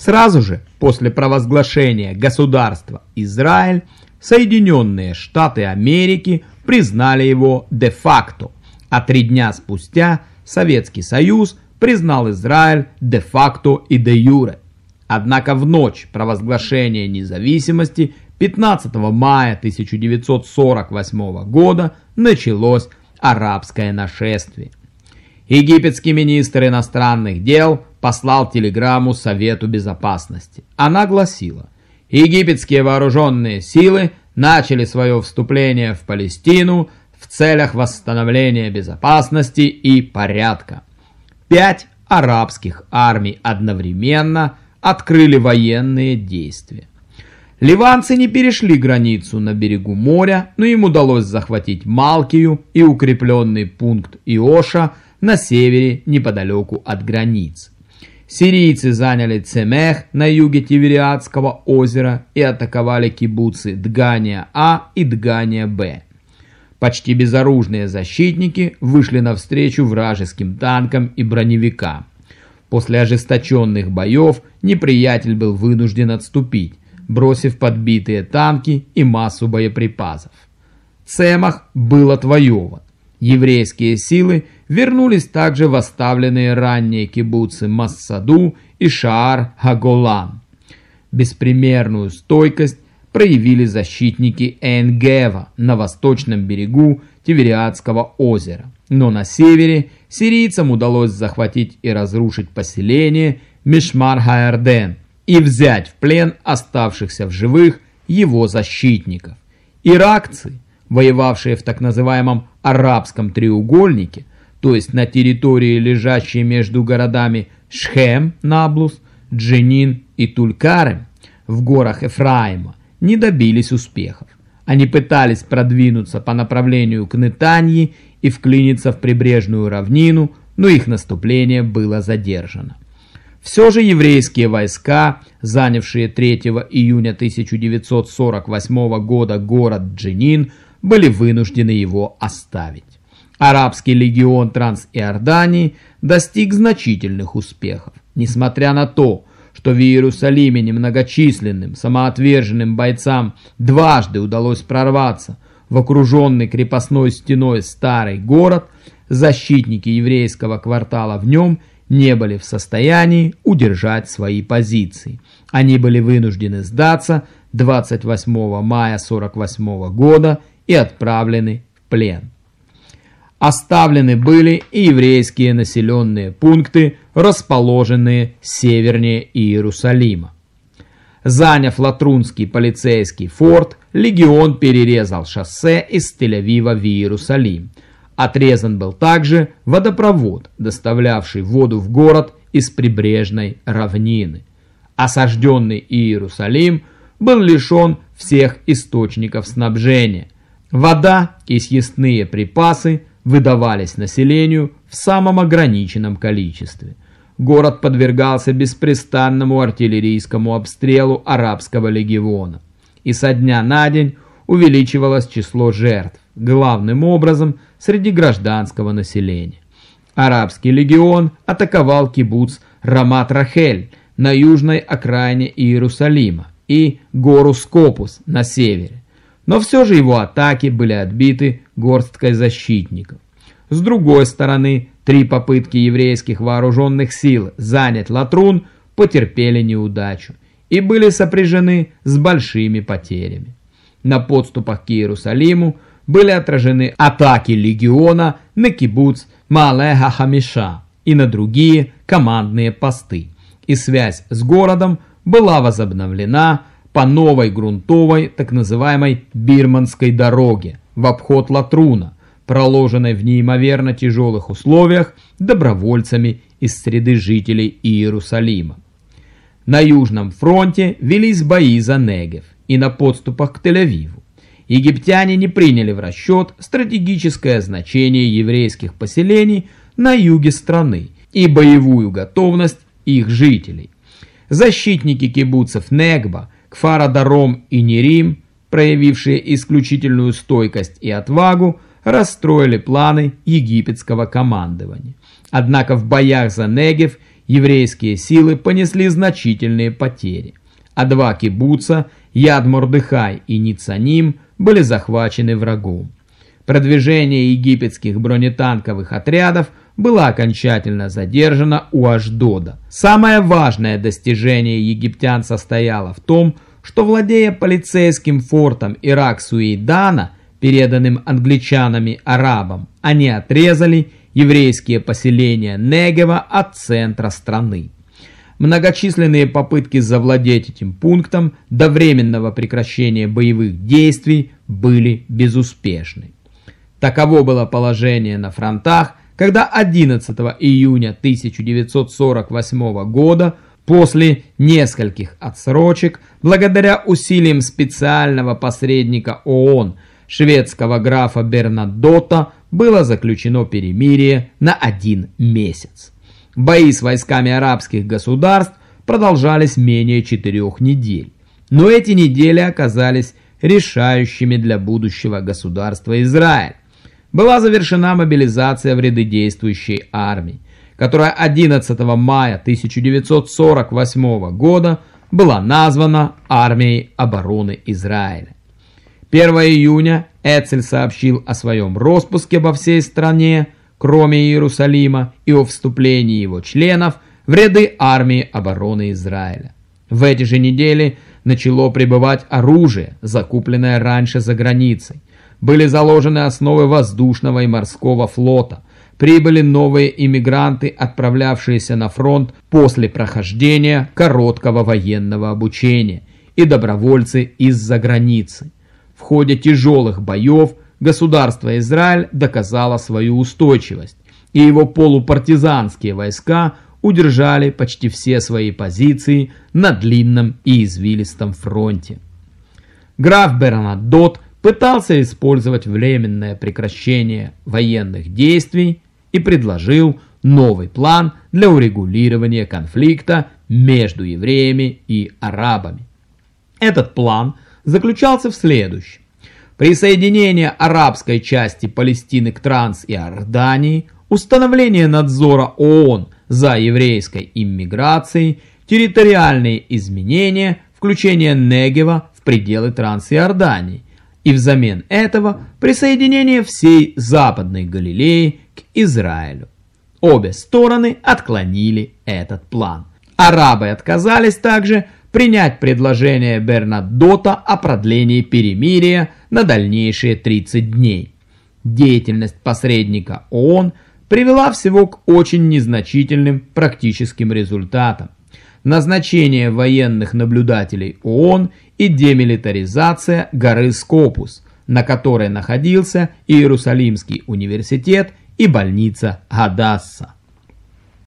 Сразу же после провозглашения государства Израиль Соединенные Штаты Америки признали его де-факто, а три дня спустя Советский Союз признал Израиль де-факто и де-юре. Однако в ночь провозглашения независимости 15 мая 1948 года началось арабское нашествие. Египетский министр иностранных дел послал телеграмму Совету Безопасности. Она гласила, египетские вооруженные силы начали свое вступление в Палестину в целях восстановления безопасности и порядка. Пять арабских армий одновременно открыли военные действия. Ливанцы не перешли границу на берегу моря, но им удалось захватить Малкию и укрепленный пункт Иоша на севере неподалеку от границ. Сирийцы заняли Цемех на юге Тивериадского озера и атаковали кибуцы Дгания А и Дгания Б. Почти безоружные защитники вышли навстречу вражеским танкам и броневикам. После ожесточенных боев неприятель был вынужден отступить, бросив подбитые танки и массу боеприпасов. Цемах был отвоеван. Еврейские силы вернулись также в оставленные ранее кибуцы Массаду и Шаар-Хаголан. Беспримерную стойкость проявили защитники Энгева на восточном берегу Тивериадского озера. Но на севере сирийцам удалось захватить и разрушить поселение Мишмар-Хаэрден и взять в плен оставшихся в живых его защитников. Иракцы, воевавшие в так называемом арабском треугольнике, то есть на территории, лежащей между городами Шхем, Наблус, Дженин и Тулькарем в горах Эфраима, не добились успехов. Они пытались продвинуться по направлению к Нетаньи и вклиниться в прибрежную равнину, но их наступление было задержано. Все же еврейские войска, занявшие 3 июня 1948 года город Дженин, были вынуждены его оставить. Арабский легион Трансиордании достиг значительных успехов. Несмотря на то, что в Иерусалиме немногочисленным, самоотверженным бойцам дважды удалось прорваться в окруженный крепостной стеной старый город, защитники еврейского квартала в нем не были в состоянии удержать свои позиции. Они были вынуждены сдаться 28 мая 1948 года и отправлены в плен. Оставлены были и еврейские населенные пункты, расположенные севернее Иерусалима. Заняв Латрунский полицейский форт, легион перерезал шоссе из Тель-Авива в Иерусалим. Отрезан был также водопровод, доставлявший воду в город из прибрежной равнины. Осажденный Иерусалим был лишен всех источников снабжения. Вода и съестные припасы выдавались населению в самом ограниченном количестве. Город подвергался беспрестанному артиллерийскому обстрелу арабского легиона. И со дня на день увеличивалось число жертв, главным образом среди гражданского населения. Арабский легион атаковал кибуц Рамат-Рахель на южной окраине Иерусалима и гору Скопус на севере но все же его атаки были отбиты горсткой защитников. С другой стороны, три попытки еврейских вооруженных сил занять Латрун потерпели неудачу и были сопряжены с большими потерями. На подступах к Иерусалиму были отражены атаки легиона на кибуц Малеха Хамиша и на другие командные посты, и связь с городом была возобновлена по новой грунтовой, так называемой Бирманской дороге в обход Латруна, проложенной в неимоверно тяжелых условиях добровольцами из среды жителей Иерусалима. На Южном фронте велись бои за Негев и на подступах к Тель-Авиву. Египтяне не приняли в расчет стратегическое значение еврейских поселений на юге страны и боевую готовность их жителей. Защитники кибуцев Негба – Кфара-Даром и Нерим, проявившие исключительную стойкость и отвагу, расстроили планы египетского командования. Однако в боях за Негев еврейские силы понесли значительные потери, а два кибуца, Яд-Мордыхай и Ницаним, были захвачены врагом. Продвижение египетских бронетанковых отрядов было окончательно задержано у Аждода. Самое важное достижение египтян состояло в том, что владея полицейским фортом Ирак-Суэйдана, переданным англичанами арабам, они отрезали еврейские поселения Негева от центра страны. Многочисленные попытки завладеть этим пунктом до временного прекращения боевых действий были безуспешны. Таково было положение на фронтах, когда 11 июня 1948 года после нескольких отсрочек, благодаря усилиям специального посредника ООН шведского графа Бернадота, было заключено перемирие на один месяц. Бои с войсками арабских государств продолжались менее четырех недель. Но эти недели оказались решающими для будущего государства Израиль. Была завершена мобилизация в ряды действующей армии, которая 11 мая 1948 года была названа Армией обороны Израиля. 1 июня Эцель сообщил о своем распуске во всей стране, кроме Иерусалима, и о вступлении его членов в ряды армии обороны Израиля. В эти же недели начало прибывать оружие, закупленное раньше за границей. Были заложены основы воздушного и морского флота. Прибыли новые иммигранты, отправлявшиеся на фронт после прохождения короткого военного обучения, и добровольцы из-за границы. В ходе тяжелых боев государство Израиль доказало свою устойчивость, и его полупартизанские войска удержали почти все свои позиции на длинном и извилистом фронте. Граф Бернадот пытался использовать временное прекращение военных действий и предложил новый план для урегулирования конфликта между евреями и арабами. Этот план – заключался в следующем. Присоединение арабской части Палестины к Транс-Иордании, установление надзора ООН за еврейской иммиграцией, территориальные изменения, включение Негева в пределы Транс-Иордании и взамен этого присоединение всей Западной Галилеи к Израилю. Обе стороны отклонили этот план. Арабы отказались также принять предложение Бернадота о продлении перемирия на дальнейшие 30 дней. Деятельность посредника ООН привела всего к очень незначительным практическим результатам. Назначение военных наблюдателей ООН и демилитаризация горы Скопус, на которой находился Иерусалимский университет и больница Гадасса.